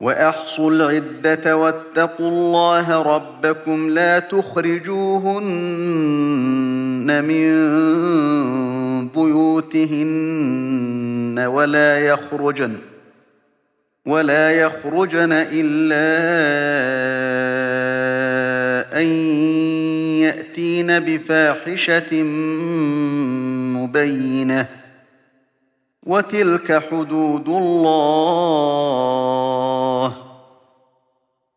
وأحصوا العدة واتقوا الله ربكم لا تخرجوهن من بيوتهن ولا يخرجن ولا يخرجن إلا أن يأتين بفاحشة مبينة. وتلك حدود الله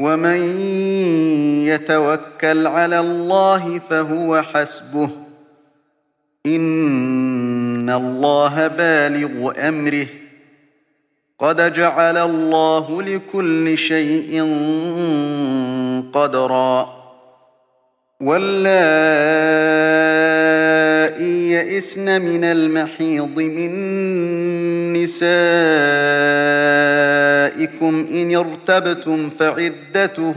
ومن يتوكل على الله فهو حسبه إن الله بالغ أمره قد جعل الله لكل شيء قدرا واللائي يئسن من المحيض من ارتبتم فعدتهن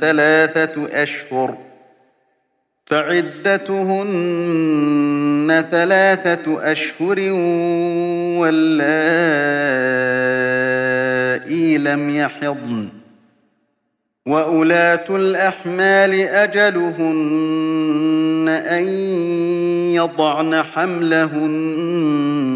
ثلاثة أشهر. فعدتهن ثلاثة أشهر واللائي لم يحضن. وأولاة الأحمال أجلهن أن يضعن حملهن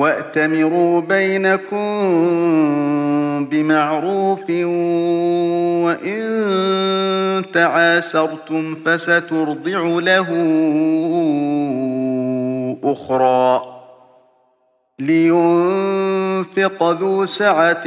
وأتمروا بينكم بمعروف وإن تعاسرتم فسترضع له أخرى لينفق ذو سعة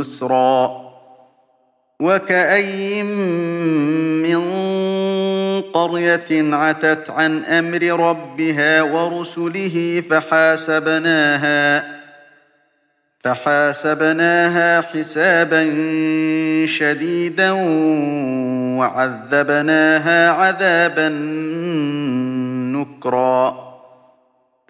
يسرا وكأي من قرية عتت عن أمر ربها ورسله فحاسبناها فحاسبناها حسابا شديدا وعذبناها عذابا نكرا